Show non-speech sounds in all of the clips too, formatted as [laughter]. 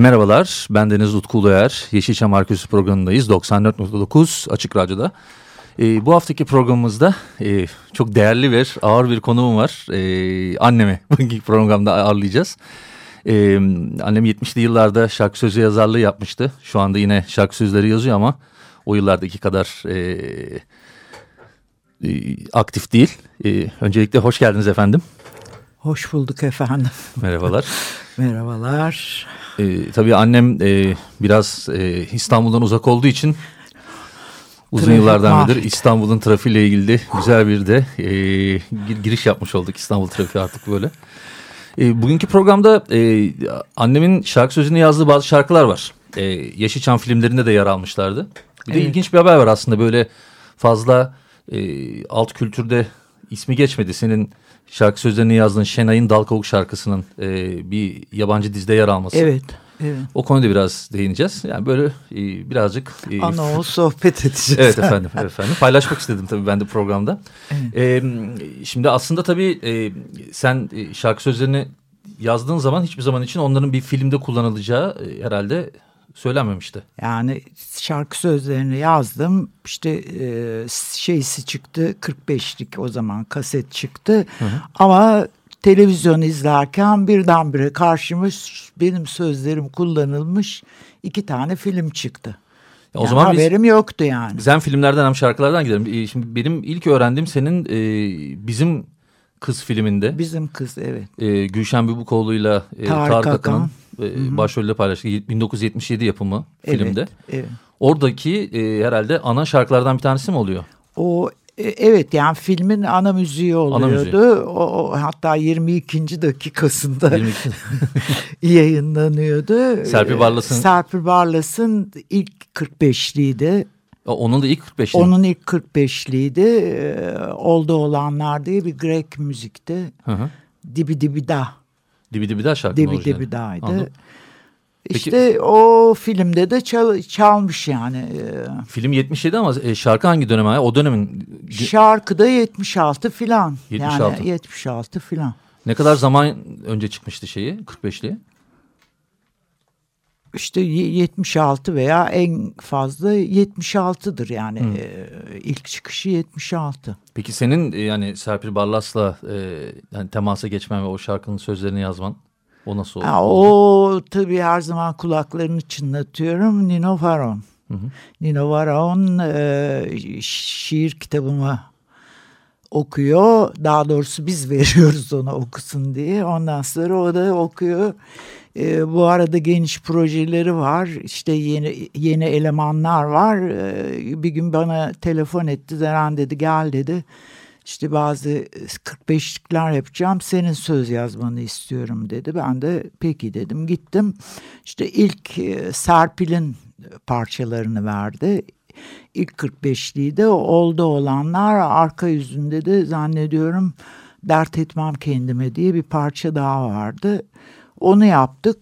Merhabalar, ben Deniz Utku Uluer. Yeşilçam Arkeolojisi programındayız. 94.9 Açık Radyo'da. Ee, bu haftaki programımızda e, çok değerli bir, ağır bir konuğum var. Ee, annemi [laughs] bugünkü programda ağırlayacağız. Ee, annem 70'li yıllarda şarkı sözü yazarlığı yapmıştı. Şu anda yine şarkı sözleri yazıyor ama o yıllardaki kadar e, e, aktif değil. E, öncelikle hoş geldiniz efendim. Hoş bulduk efendim. Merhabalar. [laughs] Merhabalar. E, tabii annem e, biraz e, İstanbul'dan uzak olduğu için uzun Trafik yıllardan mahvet. beridir İstanbul'un trafiğiyle ilgili de güzel bir de e, gir- giriş yapmış olduk İstanbul trafiği artık böyle. E, bugünkü programda e, annemin şarkı sözünü yazdığı bazı şarkılar var. E, Yeşilçam filmlerinde de yer almışlardı. Bir de Evet. ilginç bir haber var aslında böyle fazla e, alt kültürde ismi geçmedi. Senin şarkı sözlerini yazdığın Şenay'ın Dal Kavuk şarkısının e, bir yabancı dizide yer alması. Evet. Evet. O konuda biraz değineceğiz. Yani böyle e, birazcık... E, Ana o sohbet edeceğiz. Evet efendim, evet efendim. Paylaşmak istedim tabii ben de programda. E, şimdi aslında tabii e, sen e, şarkı sözlerini yazdığın zaman hiçbir zaman için onların bir filmde kullanılacağı e, herhalde söylenmemişti. Yani şarkı sözlerini yazdım. İşte e, şeysi çıktı 45'lik o zaman kaset çıktı. Ama televizyon izlerken birdenbire karşıma benim sözlerim kullanılmış iki tane film çıktı. O Yani zaman biz, haberim yoktu yani. biz hem filmlerden hem şarkılardan gidelim. E, şimdi benim ilk öğrendiğim senin e, bizim kız filminde Bizim kız evet. e, Gülşen Bübükoğlu'yla e, Tarık Tarık, Akan. E, başrolüyle paylaştığı 1977 yapımı filmde. Evet, evet. Oradaki e, herhalde ana şarkılardan bir tanesi mi oluyor? O e, evet yani filmin ana müziği oluyordu. müziği. O, o hatta 22. dakikasında 22. [laughs] yayınlanıyordu. Serpil Barlas'ın- Serpil Barlas'ın ilk 45'liydi. Onun da ilk 45'li. Onun ilk 45'liydi. Ee, Oldu olanlar diye bir Grek müzikti. Hı hı. Dibi dibi da. Dibi dibi daha şarkı Dibi dibi daydı. Anladım. Peki- İşte o filmde de çal- çalmış yani. Ee, Film 77 ama e, şarkı hangi döneme? ait? O dönemin Şarkıda 76 filan. 76. Yani 76 filan. ne kadar zaman önce çıkmıştı şeyi 45'li? İşte y- 76 veya en fazla 76'dır yani e, ilk çıkışı 76. Peki senin e, yani Serpil Barlas'la e, yani temasa geçmen ve o şarkının sözlerini yazman o nasıl oldu? Ha, o tabii her zaman kulaklarını çınlatıyorum Nino Varon. Nino Varon e, şiir kitabımı okuyor. Daha doğrusu biz [laughs] veriyoruz ona okusun diye. Ondan sonra o da okuyor. E, bu arada geniş projeleri var. İşte yeni yeni elemanlar var. E, bir gün bana telefon etti. Zeren dedi gel dedi. İşte bazı 45'likler yapacağım. Senin söz yazmanı istiyorum dedi. Ben de peki dedim. Gittim. İşte ilk e, Serpil'in parçalarını verdi. İlk 45'liği de oldu olanlar arka yüzünde de zannediyorum dert etmem kendime diye bir parça daha vardı. Onu yaptık.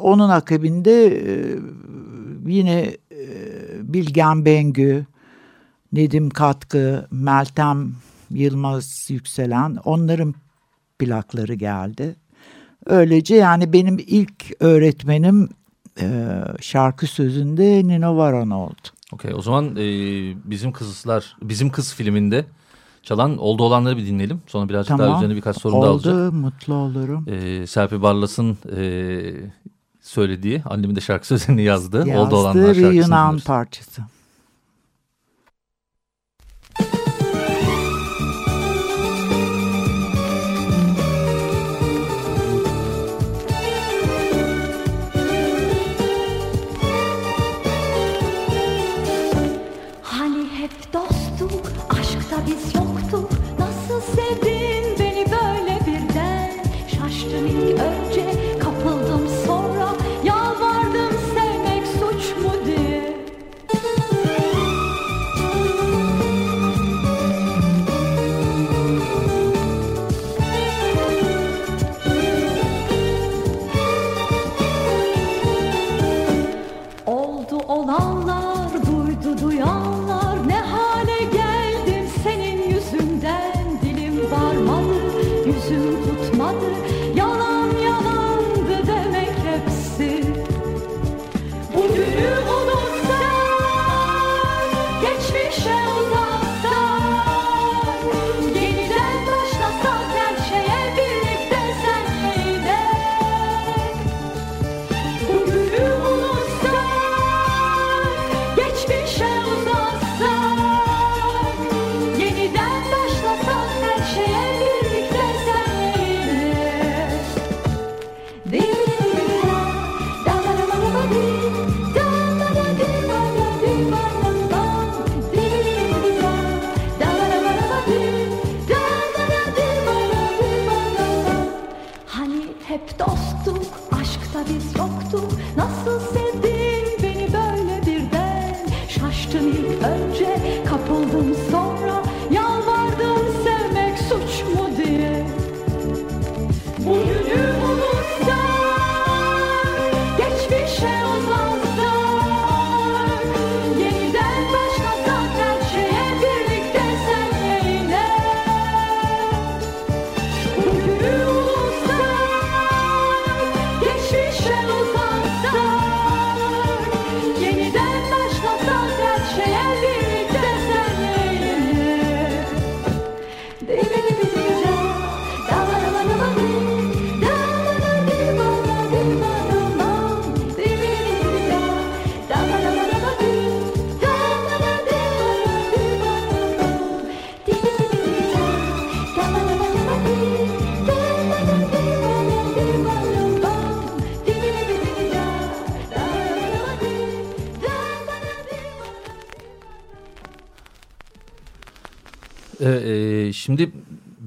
Onun akabinde e, yine e, Bilgen Bengü, Nedim Katkı, Meltem Yılmaz Yükselen onların plakları geldi. Öylece yani benim ilk öğretmenim e, şarkı sözünde Nino Varon oldu. Okey o zaman e, bizim kızlar bizim kız filminde çalan oldu olanları bir dinleyelim. Sonra birazcık daha üzerine birkaç soru daha oldu, alacağım. mutlu olurum. E, Serpil Barlas'ın e, söylediği annemin de şarkı [laughs] sözlerini yazdığı oldu olanlar bir Yunan parçası.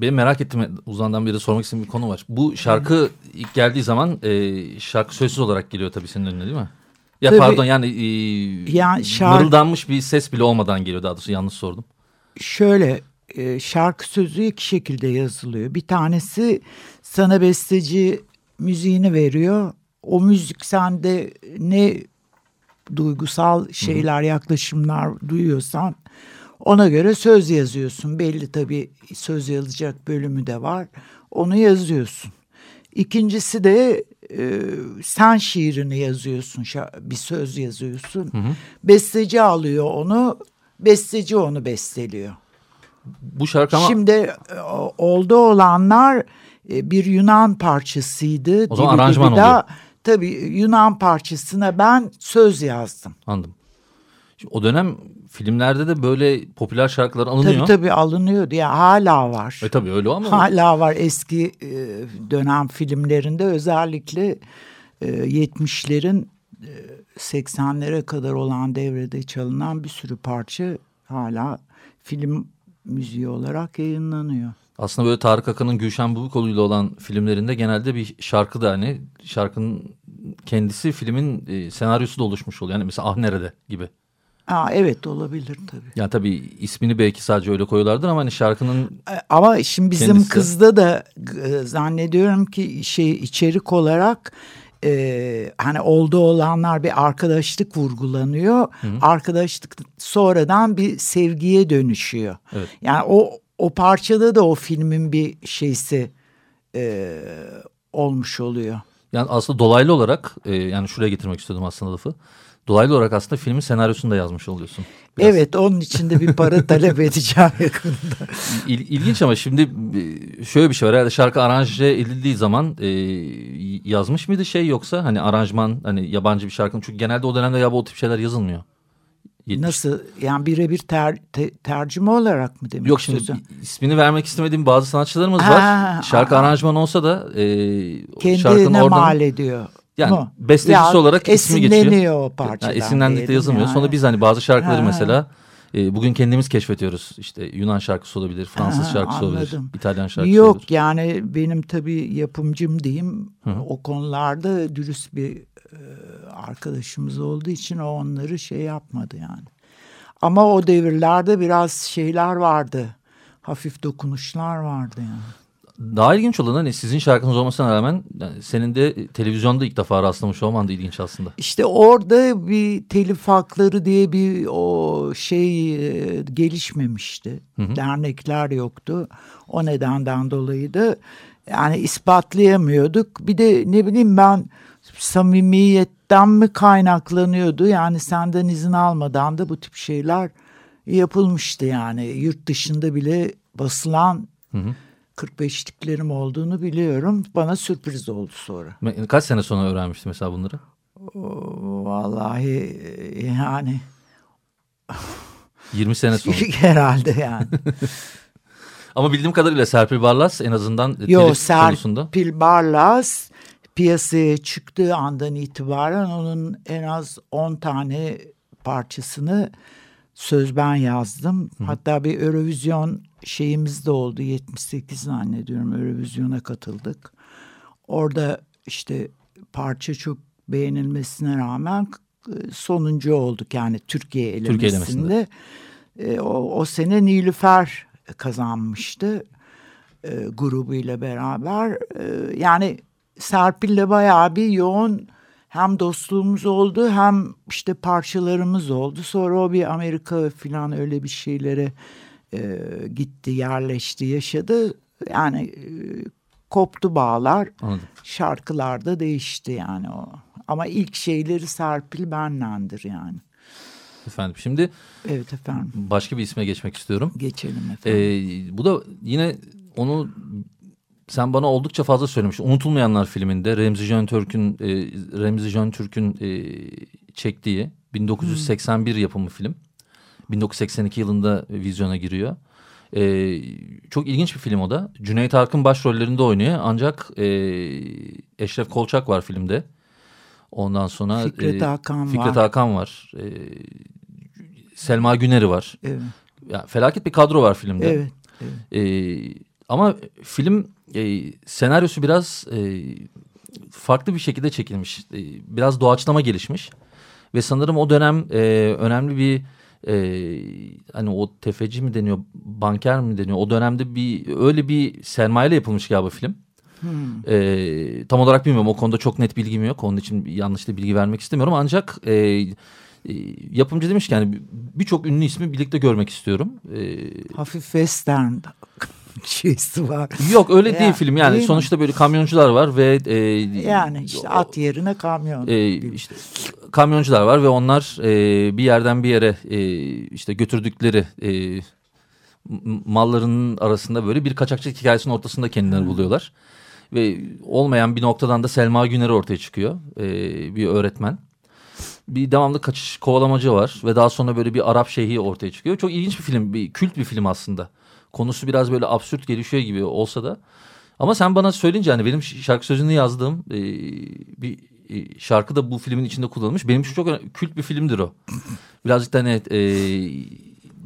Benim merak ettiğim uzandan beri sormak istediğim bir konu var. Bu şarkı ilk geldiği zaman e, şarkı sözsüz olarak geliyor tabii senin önüne değil mi? Ya Tabii. pardon yani e, Yani şarkı- mırıldanmış bir ses bile olmadan geliyor daha doğrusu yanlış sordum. Şöyle e, şarkı sözü iki şekilde yazılıyor. Bir tanesi sana besteci müziğini veriyor. O müzik sende ne duygusal şeyler, yaklaşımlar duyuyorsan ona göre söz yazıyorsun. Belli tabii söz yazacak bölümü de var. Onu yazıyorsun. İkincisi de e, sen şiirini yazıyorsun, bir söz yazıyorsun. Besteci alıyor onu, besteci onu besteliyor. Bu şarkı ama Şimdi e, oldu olanlar e, bir Yunan parçasıydı. O zaman aranjman da. oluyor. Tabii Yunan parçasına ben söz yazdım. anladım. Şimdi o dönem filmlerde de böyle popüler şarkılar alınıyor. Tabii tabii alınıyordu ya hala var. E tabii öyle ama Hala var eski e, dönem filmlerinde özellikle e, 70'lerin e, 80'lere kadar olan devrede çalınan bir sürü parça hala film müziği olarak yayınlanıyor. aslında böyle Tarık Akan'ın Gülşen Bubikoğlu ile olan filmlerinde genelde bir şarkı da hani şarkının kendisi filmin e, senaryosu da oluşmuş oluyor. Yani mesela Ah Nerede gibi. Aa, evet olabilir tabii. Yani tabii ismini belki sadece öyle koyuyorlardır ama hani şarkının E, Ama şimdi bizim Kendisi- kızda da e, zannediyorum ki şey içerik olarak e, hani oldu olanlar bir arkadaşlık vurgulanıyor. Arkadaşlık sonradan bir sevgiye dönüşüyor. Evet. Yani o o parçada da o filmin bir şeysi e, olmuş oluyor. yani aslında dolaylı olarak e, yani şuraya getirmek istiyordum aslında lafı. Dolaylı olarak aslında filmin senaryosunu da yazmış oluyorsun. Biraz Evet onun için de bir para [laughs] talep edeceğim yakında. İl, ilginç ama şimdi e, şöyle bir şey var. Herhalde şarkı aranje edildiği zaman e, yazmış mıydı şey yoksa hani aranjman hani yabancı bir şarkının çünkü genelde o dönemde ya bu tip şeyler yazılmıyor. Yetmiş- Nasıl yani birebir ter, te- tercüme olarak mı demek Yok şimdi istiyorsun? ismini vermek istemediğim bazı sanatçılarımız Ha, var. Şarkı ha. aranjman olsa da e, şarkının kendine oradan mal ediyor. Yani mu? bestecisi Ya olarak ismi geçiyor. Esinleniyor o parçadan. Yani esinlendik de yazılmıyor. yani. Sonra biz hani bazı şarkıları Ha. mesela e, bugün kendimiz keşfediyoruz. İşte Yunan şarkısı olabilir, Fransız Ha, şarkısı olabilir, anladım. İtalyan şarkısı Yok olabilir. yani benim tabii yapımcım diyeyim o konularda dürüst bir e, arkadaşımız olduğu için o onları şey yapmadı yani. Ama o devirlerde biraz şeyler vardı. Hafif dokunuşlar vardı yani. Daha ilginç olan hani sizin şarkınız olmasına rağmen yani senin de televizyonda ilk defa rastlamış olman da ilginç aslında. İşte orada bir telif hakları diye bir o şey e, gelişmemişti. Dernekler yoktu. O nedenden dolayı da yani ispatlayamıyorduk. Bir de ne bileyim ben samimiyetten mi kaynaklanıyordu? Yani senden izin almadan da bu tip şeyler yapılmıştı yani. Yurt dışında bile basılan 45'liklerim olduğunu biliyorum. Bana sürpriz oldu sonra. Kaç sene sonra öğrenmiştin mesela bunları? Vallahi e, yani 20 sene [laughs] sonra. herhalde yani. [laughs] Ama bildiğim kadarıyla Serpil Barlas en azından Yo telif konusunda. Serpil Barlas piyasaya çıktığı andan itibaren onun en az 10 tane parçasını söz ben yazdım. Hatta bir Eurovision şeyimiz de oldu. 78 zannediyorum Eurovision'a katıldık. Orada işte parça çok beğenilmesine rağmen e, sonuncu olduk yani Türkiye Türkiye elemesinde. E, o, o sene Nilüfer kazanmıştı e, grubuyla beraber. E, yani Serpil'le bayağı bir yoğun hem dostluğumuz oldu hem işte parçalarımız oldu. Sonra o bir Amerika falan öyle bir şeylere e, gitti, yerleşti, yaşadı. Yani e, koptu bağlar. Anladım. Şarkılar da değişti yani o. Ama ilk şeyleri Serpil benlendir yani. Efendim şimdi Evet efendim. başka bir isme geçmek istiyorum. Geçelim efendim. Ee, bu da yine onu sen bana oldukça fazla söylemiştin. Unutulmayanlar filminde Remzi Jön Türk'ün e, Remzi Jön Türk'ün e, çektiği 1981 yapımı film. 1982 yılında vizyona giriyor. Ee, çok ilginç bir film o da. Cüneyt Arkın başrollerinde oynuyor. Ancak e, Eşref Kolçak var filmde. Ondan sonra Fikret e, Hakan Fikret var. Hakan var. E, Selma Güner'i var. Evet. Ya, felaket bir kadro var filmde. Evet. E, ama film e, senaryosu biraz e, farklı bir şekilde çekilmiş. E, biraz doğaçlama gelişmiş. Ve sanırım o dönem e, önemli bir e, hani o tefeci mi deniyor, banker mi deniyor? O dönemde bir öyle bir sermayeyle yapılmış galiba film. Hmm. E, tam olarak bilmiyorum o konuda çok net bilgim yok. Onun için yanlış da bilgi vermek istemiyorum. Ancak e, e, yapımcı demiş ki yani birçok ünlü ismi birlikte görmek istiyorum. E, Hafif western [laughs] şeysi var. Yok öyle ya, değil film yani değil sonuçta mi? böyle kamyoncular var ve e, yani işte at yerine kamyon. E, işte kamyoncular var ve onlar e, bir yerden bir yere e, işte götürdükleri e, mallarının arasında böyle bir kaçakçılık hikayesinin ortasında kendilerini hmm. buluyorlar. Ve olmayan bir noktadan da Selma Güner ortaya çıkıyor. E, bir öğretmen. Bir devamlı kaçış kovalamacı var ve daha sonra böyle bir Arap şeyhi ortaya çıkıyor. Çok ilginç bir film, bir kült bir film aslında. Konusu biraz böyle absürt gelişiyor gibi olsa da. Ama sen bana söyleyince hani benim şarkı sözünü yazdığım e, bir e, şarkı da bu filmin içinde kullanılmış. Benim için çok önemli, kült bir filmdir o. Birazcık da hani e,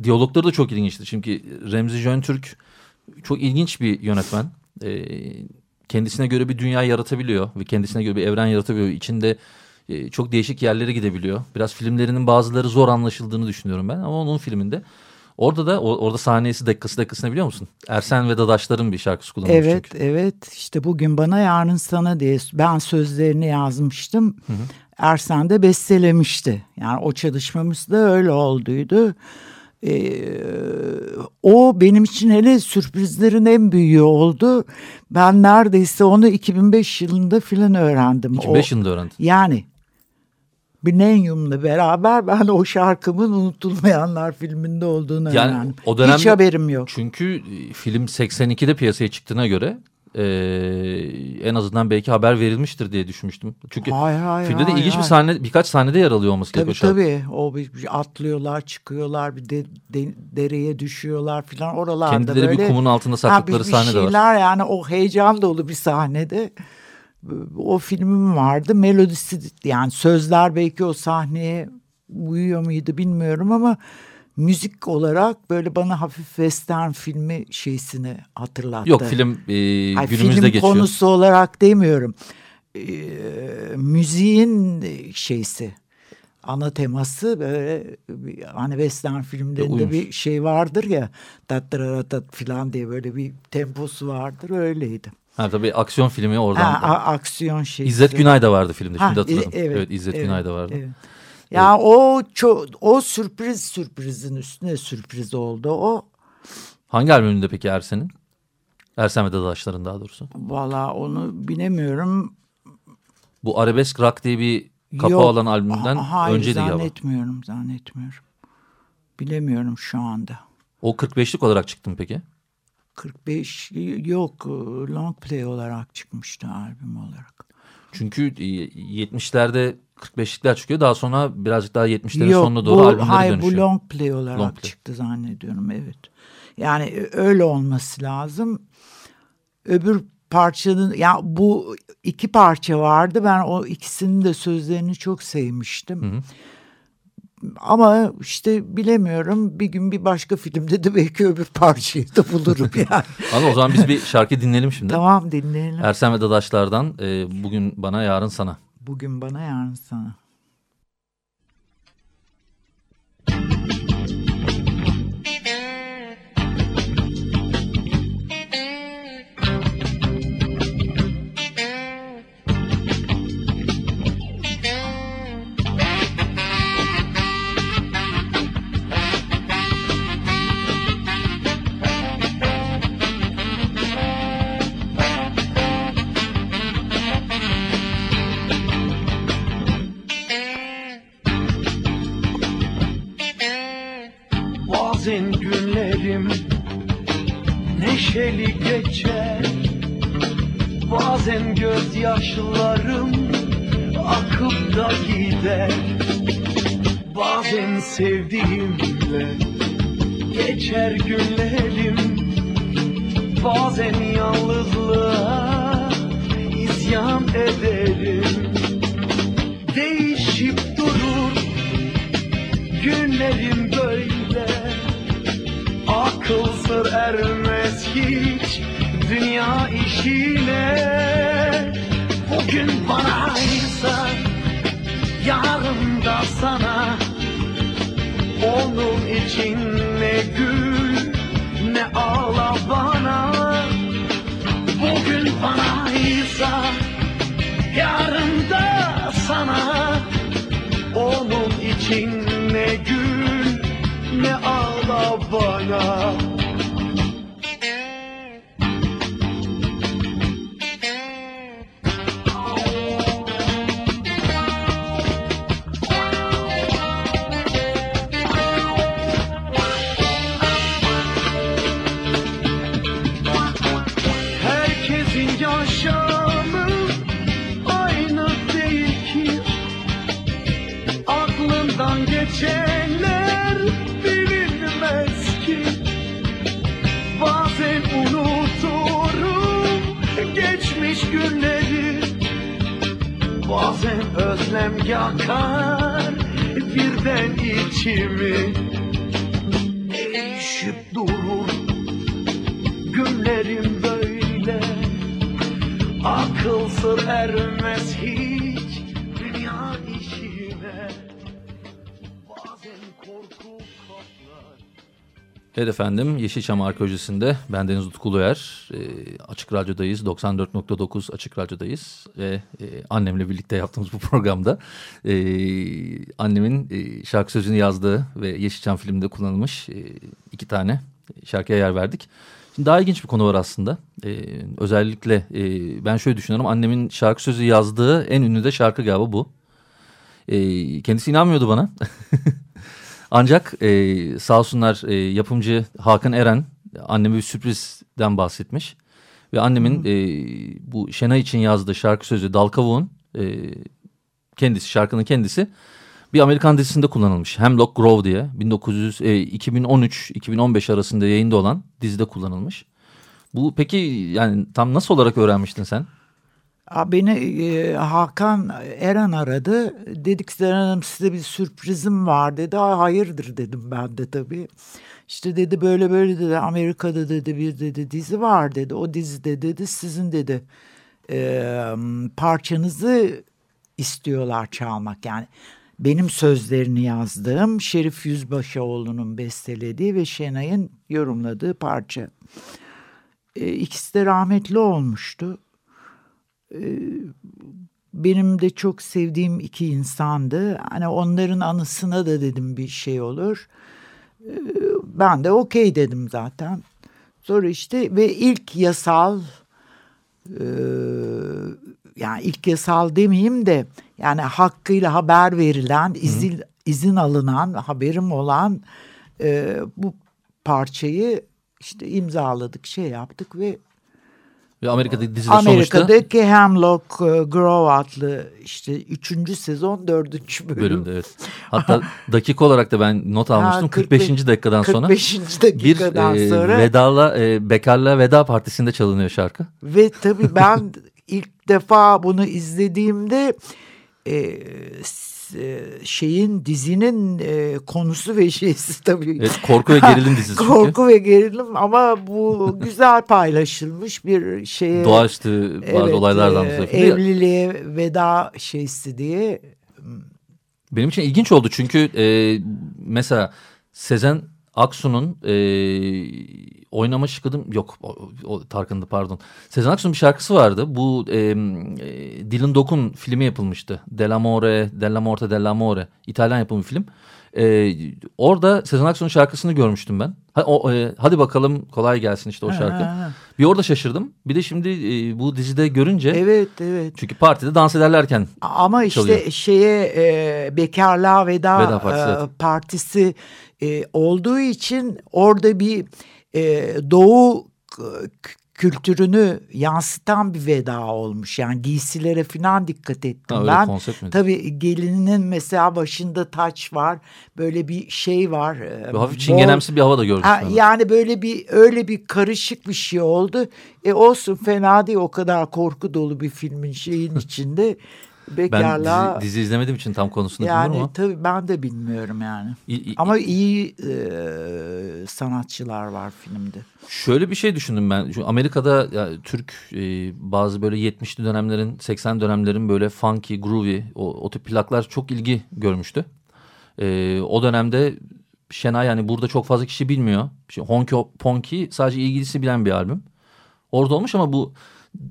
diyalogları da çok ilginçtir. Çünkü Remzi Jöntürk çok ilginç bir yönetmen. E, kendisine göre bir dünya yaratabiliyor ve kendisine göre bir evren yaratabiliyor. İçinde e, çok değişik yerlere gidebiliyor. Biraz filmlerinin bazıları zor anlaşıldığını düşünüyorum ben ama onun filminde Orada da orada sahnesi dakikası dakikasını biliyor musun? Ersen ve Dadaşlar'ın bir şarkısı kullanılmış Evet çünkü. evet işte bugün bana yarın sana diye ben sözlerini yazmıştım. Hı hı. Ersen de bestelemişti. Yani o çalışmamız da öyle olduydu. Ee, o benim için hele sürprizlerin en büyüğü oldu. Ben neredeyse onu 2005 yılında filan öğrendim. 2005 yılında öğrendin. Yani Millennium'la beraber ben o şarkımın Unutulmayanlar filminde olduğunu yani öğrendim. O dönemde, Hiç haberim yok. Çünkü e, film 82'de piyasaya çıktığına göre e, en azından belki haber verilmiştir diye düşünmüştüm. Çünkü hayır, hayır, filmde de ilginç hayır. bir sahne birkaç sahnede yer alıyor olması gerekiyor. Tabii tabii o bir, atlıyorlar çıkıyorlar bir de, de, dereye düşüyorlar falan oralarda Kendileri böyle. bir kumun altında saklıkları ha, bir, bir sahne de var. yani o heyecan dolu bir sahnede o filmim vardı. Melodisi yani sözler belki o sahneye uyuyor muydu bilmiyorum ama müzik olarak böyle bana hafif western filmi şeysini hatırlattı. Yok film e, Hayır, günümüzde film geçiyor. konusu olarak demiyorum. E, müziğin şeysi ana teması böyle hani western filmlerinde bir şey vardır ya tat filan diye böyle bir temposu vardır öyleydi. Ha tabii aksiyon filmi oradan. Ha, a, aksiyon şey. İzzet Günay da vardı filmde. Şimdi hatırladım. Evet, evet İzzet evet, Günay da vardı. Evet. Ya evet. o çok o sürpriz sürprizin üstüne sürpriz oldu o. Hangi albümünde peki Ersen'in? Ersen ve Dadaşların daha doğrusu. Valla onu bilemiyorum. Bu Arabesk Rock diye bir kapağı Yok, olan albümden ha, hayır, önceydi galiba. zannetmiyorum zannetmiyorum. Bilemiyorum şu anda. O 45'lik olarak çıktı mı peki? 45 yok long play olarak çıkmıştı albüm olarak. Çünkü 70'lerde 45'likler çıkıyor. Daha sonra birazcık daha 70'lerin sonuna doğru bu, albümlere hayır, dönüşüyor. Hayır bu long play olarak long play. çıktı zannediyorum evet. Yani e, öyle olması lazım. Öbür parçanın ya bu iki parça vardı. Ben o ikisinin de sözlerini çok sevmiştim. Hı hı. Ama işte bilemiyorum bir gün bir başka filmde de belki öbür parçayı da bulurum [laughs] yani. Ama o zaman biz bir şarkı dinleyelim şimdi. Tamam dinleyelim. Ersen ve Dadaşlar'dan e, Bugün Bana Yarın Sana. Bugün Bana Yarın Sana. ছেলে Evet efendim Yeşilçam Arkeolojisi'nde ben Deniz Utku Uluer. E, Açık Radyo'dayız 94.9 Açık Radyo'dayız ve e, annemle birlikte yaptığımız bu programda e, annemin e, şarkı sözünü yazdığı ve Yeşilçam filminde kullanılmış e, iki tane şarkıya yer verdik. Şimdi daha ilginç bir konu var aslında. E, özellikle e, ben şöyle düşünüyorum annemin şarkı sözü yazdığı en ünlü de şarkı galiba bu. E, kendisi inanmıyordu bana. [laughs] Ancak e, sağ olsunlar e, yapımcı Hakan Eren anneme bir sürprizden bahsetmiş. Ve annemin e, bu Şenay için yazdığı şarkı sözü Dal Kavuğun e, kendisi şarkının kendisi bir Amerikan dizisinde kullanılmış. Hemlock Grove diye 1900 e, 2013-2015 arasında yayında olan dizide kullanılmış. Bu peki yani tam nasıl olarak öğrenmiştin sen? Beni e, Hakan Eren aradı. Dedik Seren Hanım size bir sürprizim var dedi. Hayırdır dedim ben de tabii. İşte dedi böyle böyle dedi Amerika'da dedi bir dedi dizi var dedi. O dizide dedi sizin dedi e, parçanızı istiyorlar çalmak yani. Benim sözlerini yazdığım Şerif Yüzbaşıoğlu'nun bestelediği ve Şenay'ın yorumladığı parça. E, ikisi de rahmetli olmuştu benim de çok sevdiğim iki insandı. Hani onların anısına da dedim bir şey olur. Ee, Ben de okey dedim zaten. Sonra işte ve ilk yasal e, yani ilk yasal demeyeyim de yani hakkıyla haber verilen, izin, izin alınan, haberim olan e, bu parçayı işte imzaladık, şey yaptık ve Ve Amerika'daki sonuçta Amerika'daki Hemlock e, Grove adlı işte 3. sezon 4. bölüm. bölümde evet. [laughs] Hatta dakika olarak da ben not almıştım. Ha, 45. 45 dakikadan sonra 45. bir dakikadan e, sonra vedala e, bekarlığa veda partisinde çalınıyor şarkı. ve tabii ben [laughs] ilk defa bunu izlediğimde e, e, şeyin dizinin e, konusu ve şeysi [laughs] tabii. Evet, korku ve gerilim dizisi çünkü. korku ve gerilim ama bu [laughs] güzel paylaşılmış bir şeye Doğaüstü bazı evet, olaylardan e, evliliğe veda şeysi diye. Benim için ilginç oldu çünkü e, mesela Sezen Aksu'nun e, oynama şıkıdım yok o, o, Tarkan'dı pardon. Sezen Aksu'nun bir şarkısı vardı. Bu e, e, Dylan Dokun filmi yapılmıştı. Dell'amore, Dell'amorte, Dell'amore. İtalyan yapımı film. E, orada Sezen Aksu'nun şarkısını görmüştüm ben. Ha, o, e, hadi bakalım kolay gelsin işte o şarkı. Ha, Bir orada şaşırdım. Bir de şimdi e, bu dizide görünce evet evet çünkü partide dans ederlerken Ama işte çalıyor. şeye e, bekarlığa veda, Veda partisi, e, evet. partisi e, olduğu için orada bir e, doğu kültürünü yansıtan bir veda olmuş. Yani giysilere falan dikkat ettim Ha, ben. Tabii gelinin mesela başında taç var. Böyle bir şey var. e, bir hafif çingenemsi bir hava da gördüm. Ha, yani böyle bir öyle bir karışık bir şey oldu. E olsun fena değil o kadar korku dolu bir filmin şeyin [laughs] içinde. Ben Bekarlığa dizi, dizi izlemediğim için tam konusunu yani bilmiyorum ama. tabii ben de bilmiyorum yani. İ- i- Ama iyi e, sanatçılar var filmde. Şöyle bir şey düşündüm ben. Şu Amerika'da ya, Türk e, bazı böyle 70'li dönemlerin 80 dönemlerin böyle funky, groovy o, o tip plaklar çok ilgi görmüştü. E, o dönemde Şenay yani burada çok fazla kişi bilmiyor. İşte Honky Ponky sadece ilgilisi bilen bir albüm. Orada olmuş ama bu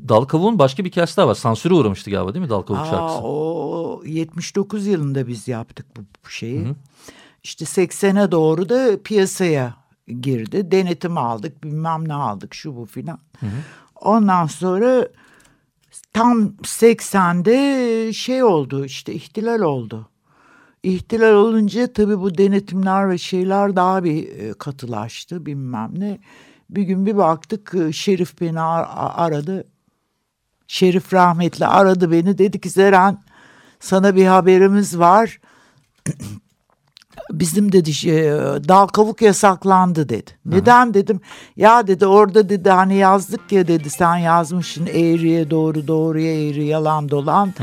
Dal Kavuğun başka bir hikayesi daha var. Sansüre uğramıştı galiba değil mi Dal Kavuk Aa, şarkısı? o 79 yılında biz yaptık bu, şeyi. İşte 80'e doğru da piyasaya girdi. Denetim aldık, bilmem ne aldık, şu bu filan. Ondan sonra tam 80'de şey oldu işte ihtilal oldu. İhtilal olunca tabii bu denetimler ve şeyler daha bir e, katılaştı bilmem ne. Bir gün bir baktık e, Şerif beni ar- aradı. Şerif rahmetli aradı beni dedi ki Zeren sana bir haberimiz var. [clears throat] Bizim dedi şey, dal kavuk yasaklandı dedi. Neden dedim. Ya dedi orada dedi hani yazdık ya dedi sen yazmışsın eğriye doğru doğruya eğri yalan dolan.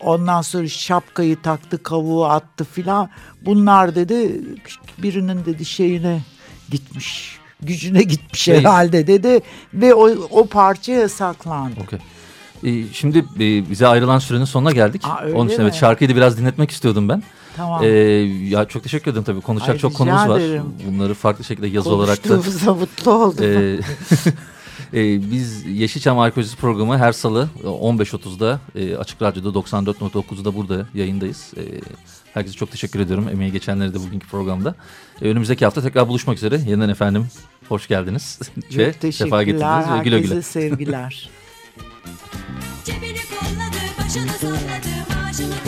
Ondan sonra şapkayı taktı kavuğu attı filan. Bunlar dedi birinin dedi şeyine gitmiş. Gücüne gitmiş Şey- herhalde dedi. Ve o, o parça yasaklandı. Okey. Ee, şimdi e, bize ayrılan sürenin sonuna geldik. Aa, Onun için mi? evet şarkıyı da biraz dinletmek istiyordum ben. Tamam. Ee, ya çok teşekkür ederim tabii. Konuşacak Ay, çok konumuz var. ederim. Bunları farklı şekilde yazı olarak da. Mutlu oldum. Ee, [laughs] e, biz Yeşilçam Arkeolojisi programı her salı e, 15.30'da e, Açık Radyo'da 94.9'da burada yayındayız. E, herkese çok teşekkür ediyorum. Emeği geçenlere de bugünkü programda. E, önümüzdeki hafta tekrar buluşmak üzere. Yeniden efendim hoş geldiniz. [laughs] Ve Çok sefa teşekkürler. getirdiniz ve güle Herkese güle. sevgiler. [laughs] Cebini kolladı, başını salladı, maaşını